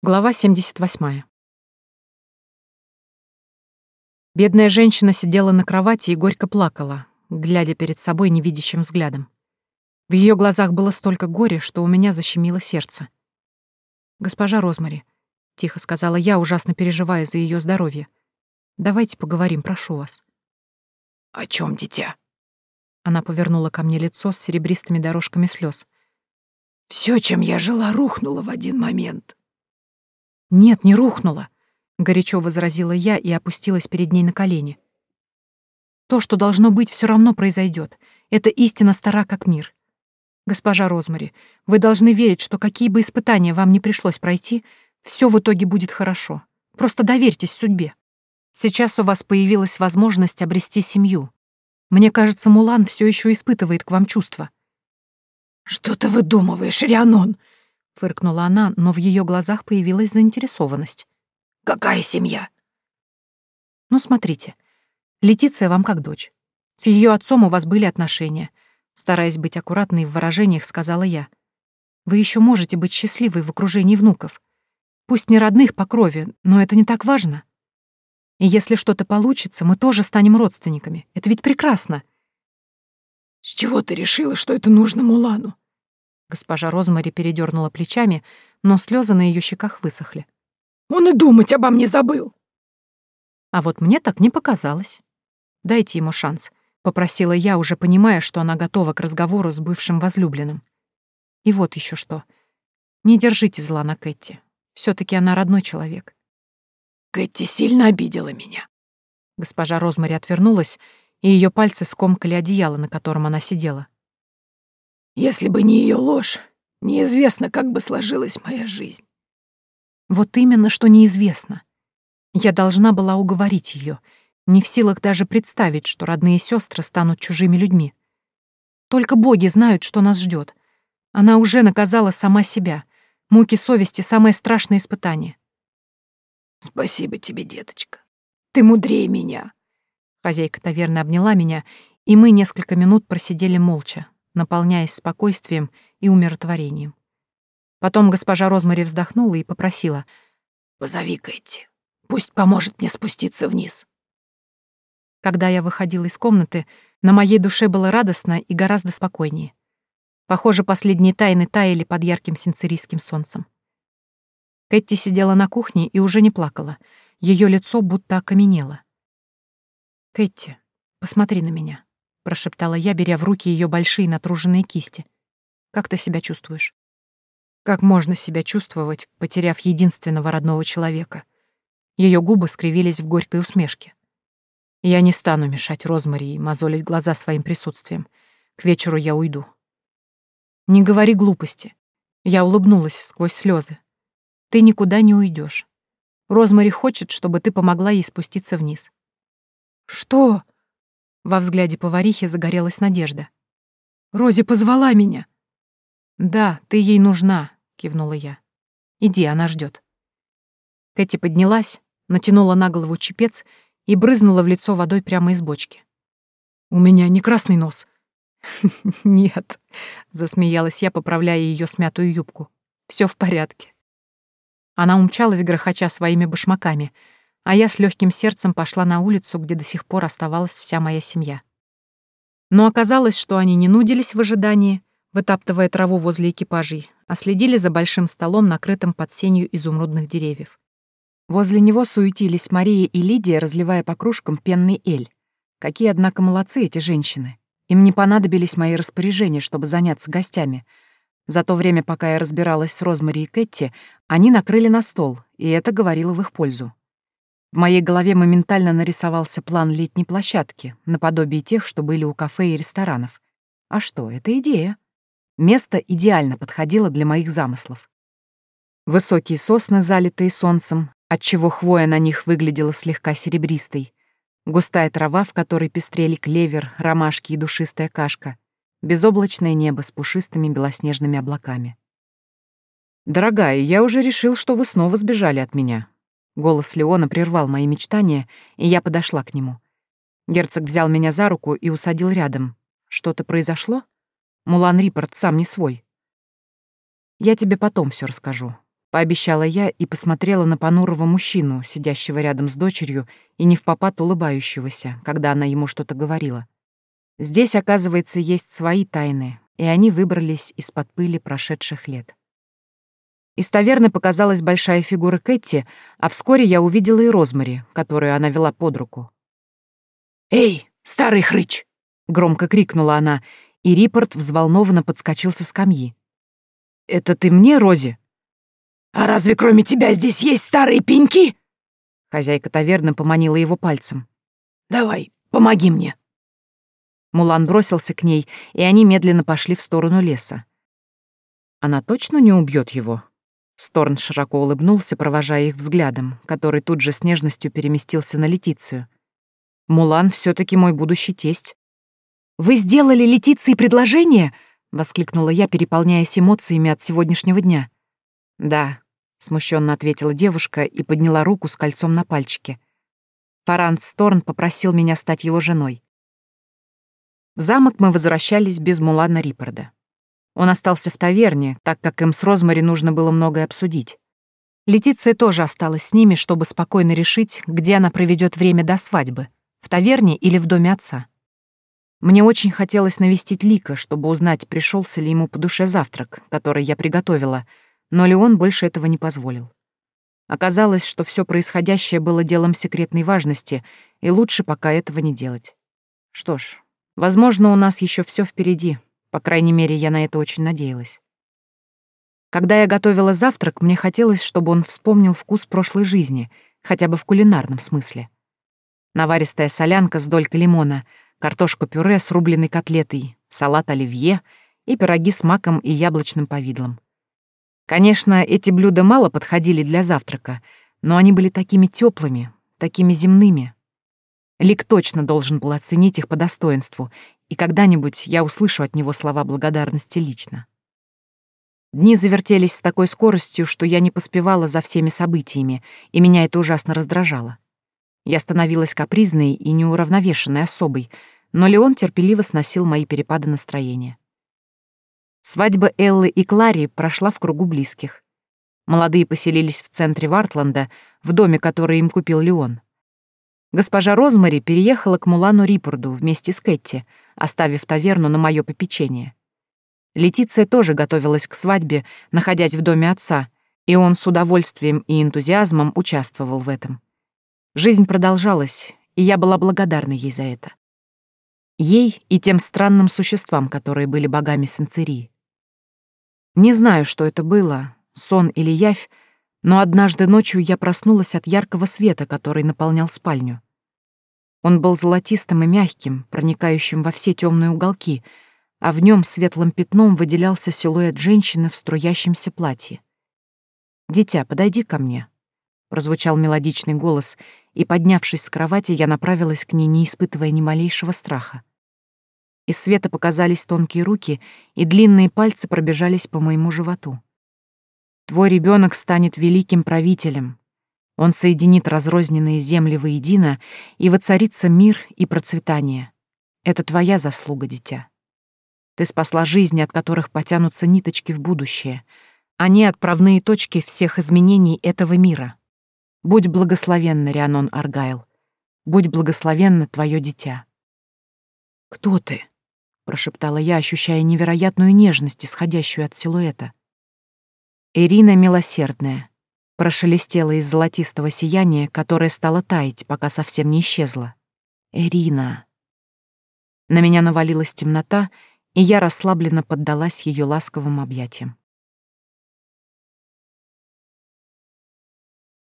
Глава 78. Бедная женщина сидела на кровати и горько плакала, глядя перед собой невидящим взглядом. В ее глазах было столько горя, что у меня защемило сердце. «Госпожа Розмари», — тихо сказала я, ужасно переживая за ее здоровье, — «давайте поговорим, прошу вас». «О чем, дитя?» Она повернула ко мне лицо с серебристыми дорожками слез. Все, чем я жила, рухнуло в один момент. «Нет, не рухнула», — горячо возразила я и опустилась перед ней на колени. «То, что должно быть, все равно произойдет. Это истина стара как мир. Госпожа Розмари, вы должны верить, что какие бы испытания вам не пришлось пройти, все в итоге будет хорошо. Просто доверьтесь судьбе. Сейчас у вас появилась возможность обрести семью. Мне кажется, Мулан все еще испытывает к вам чувства». «Что ты выдумываешь, Рианон?» Фыркнула она, но в ее глазах появилась заинтересованность. «Какая семья?» «Ну, смотрите. Летиция вам как дочь. С ее отцом у вас были отношения. Стараясь быть аккуратной в выражениях, сказала я. Вы еще можете быть счастливой в окружении внуков. Пусть не родных по крови, но это не так важно. И если что-то получится, мы тоже станем родственниками. Это ведь прекрасно. С чего ты решила, что это нужно Мулану? Госпожа Розмари передернула плечами, но слезы на ее щеках высохли. «Он и думать обо мне забыл!» А вот мне так не показалось. «Дайте ему шанс», — попросила я, уже понимая, что она готова к разговору с бывшим возлюбленным. И вот еще что. Не держите зла на Кэти. все таки она родной человек. Кэти сильно обидела меня. Госпожа Розмари отвернулась, и ее пальцы скомкали одеяло, на котором она сидела. Если бы не ее ложь, неизвестно, как бы сложилась моя жизнь. Вот именно, что неизвестно. Я должна была уговорить ее, не в силах даже представить, что родные сестры станут чужими людьми. Только боги знают, что нас ждет. Она уже наказала сама себя. Муки совести — самое страшное испытание. Спасибо тебе, деточка. Ты мудрее меня. Хозяйка, наверное, обняла меня, и мы несколько минут просидели молча, наполняясь спокойствием и умиротворением. Потом госпожа Розмари вздохнула и попросила. «Позови Кэти. Пусть поможет мне спуститься вниз». Когда я выходила из комнаты, на моей душе было радостно и гораздо спокойнее. Похоже, последние тайны таяли под ярким синцерийским солнцем. Кэти сидела на кухне и уже не плакала. Ее лицо будто окаменело. «Кэти, посмотри на меня», прошептала я, беря в руки ее большие натруженные кисти. «Как ты себя чувствуешь?» Как можно себя чувствовать, потеряв единственного родного человека? Ее губы скривились в горькой усмешке. Я не стану мешать Розмари и мозолить глаза своим присутствием. К вечеру я уйду. Не говори глупости. Я улыбнулась сквозь слезы. Ты никуда не уйдешь. Розмари хочет, чтобы ты помогла ей спуститься вниз. Что? Во взгляде поварихи загорелась надежда. «Рози позвала меня». «Да, ты ей нужна», — кивнула я. «Иди, она ждет. Кэти поднялась, натянула на голову чепец и брызнула в лицо водой прямо из бочки. «У меня не красный нос». «Нет», — засмеялась я, поправляя ее смятую юбку. Все в порядке». Она умчалась, грохоча своими башмаками — а я с легким сердцем пошла на улицу, где до сих пор оставалась вся моя семья. Но оказалось, что они не нудились в ожидании, вытаптывая траву возле экипажей, а следили за большим столом, накрытым под сенью изумрудных деревьев. Возле него суетились Мария и Лидия, разливая по кружкам пенный эль. Какие, однако, молодцы эти женщины. Им не понадобились мои распоряжения, чтобы заняться гостями. За то время, пока я разбиралась с Розмари и Кэтти, они накрыли на стол, и это говорило в их пользу. В моей голове моментально нарисовался план летней площадки, наподобие тех, что были у кафе и ресторанов. А что, это идея. Место идеально подходило для моих замыслов. Высокие сосны, залитые солнцем, отчего хвоя на них выглядела слегка серебристой, густая трава, в которой пестрели клевер, ромашки и душистая кашка, безоблачное небо с пушистыми белоснежными облаками. «Дорогая, я уже решил, что вы снова сбежали от меня», Голос Леона прервал мои мечтания, и я подошла к нему. Герцог взял меня за руку и усадил рядом. Что-то произошло? Мулан Риппорт сам не свой. Я тебе потом все расскажу. пообещала я и посмотрела на понурого мужчину, сидящего рядом с дочерью и не в попад улыбающегося, когда она ему что-то говорила. Здесь, оказывается, есть свои тайны, и они выбрались из-под пыли прошедших лет. Из таверны показалась большая фигура Кэти, а вскоре я увидела и Розмари, которую она вела под руку. «Эй, старый хрыч!» — громко крикнула она, и Рипорт взволнованно подскочил со скамьи. «Это ты мне, Рози?» «А разве кроме тебя здесь есть старые пеньки?» Хозяйка таверны поманила его пальцем. «Давай, помоги мне». Мулан бросился к ней, и они медленно пошли в сторону леса. Она точно не убьет его? Сторн широко улыбнулся, провожая их взглядом, который тут же с нежностью переместился на Летицию. «Мулан все таки мой будущий тесть». «Вы сделали Летиции предложение?» — воскликнула я, переполняясь эмоциями от сегодняшнего дня. «Да», — смущенно ответила девушка и подняла руку с кольцом на пальчике. Фарант Сторн попросил меня стать его женой. В замок мы возвращались без Мулана Риппорда. Он остался в таверне, так как им с Розмари нужно было многое обсудить. Летиция тоже осталась с ними, чтобы спокойно решить, где она проведет время до свадьбы — в таверне или в доме отца. Мне очень хотелось навестить Лика, чтобы узнать, пришелся ли ему по душе завтрак, который я приготовила — но Леон больше этого не позволил. Оказалось, что все происходящее было делом секретной важности, и лучше пока этого не делать. Что ж, возможно, у нас еще все впереди, по крайней мере, я на это очень надеялась. Когда я готовила завтрак, мне хотелось, чтобы он вспомнил вкус прошлой жизни, хотя бы в кулинарном смысле. Наваристая солянка с долькой лимона, картошка-пюре с рубленой котлетой, салат оливье и пироги с маком и яблочным повидлом. Конечно, эти блюда мало подходили для завтрака, но они были такими теплыми, такими земными. Лик точно должен был оценить их по достоинству, и когда-нибудь я услышу от него слова благодарности лично. Дни завертелись с такой скоростью, что я не поспевала за всеми событиями, и меня это ужасно раздражало. Я становилась капризной и неуравновешенной особой, но Леон терпеливо сносил мои перепады настроения. Свадьба Эллы и Клари прошла в кругу близких. Молодые поселились в центре Вартланда, в доме, который им купил Леон. Госпожа Розмари переехала к Мулану Рипорду вместе с Кэтти, оставив таверну на мое попечение. Летиция тоже готовилась к свадьбе, находясь в доме отца, и он с удовольствием и энтузиазмом участвовал в этом. Жизнь продолжалась, и я была благодарна ей за это. Ей и тем странным существам, которые были богами Сенцерии. Не знаю, что это было, сон или явь, но однажды ночью я проснулась от яркого света, который наполнял спальню. Он был золотистым и мягким, проникающим во все темные уголки, а в нем светлым пятном выделялся силуэт женщины в струящемся платье. «Дитя, подойди ко мне», — прозвучал мелодичный голос, и, поднявшись с кровати, я направилась к ней, не испытывая ни малейшего страха. Из света показались тонкие руки, и длинные пальцы пробежались по моему животу. Твой ребенок станет великим правителем. Он соединит разрозненные земли воедино, и воцарится мир и процветание. Это твоя заслуга, дитя. Ты спасла жизни, от которых потянутся ниточки в будущее. Они — отправные точки всех изменений этого мира. Будь благословенна, Рианон Аргайл. Будь благословенна твое дитя. «Кто ты?» прошептала я, ощущая невероятную нежность, исходящую от силуэта. Ирина милосердная, прошелестела из золотистого сияния, которое стало таять, пока совсем не исчезло. Ирина. На меня навалилась темнота, и я расслабленно поддалась ее ласковым объятиям.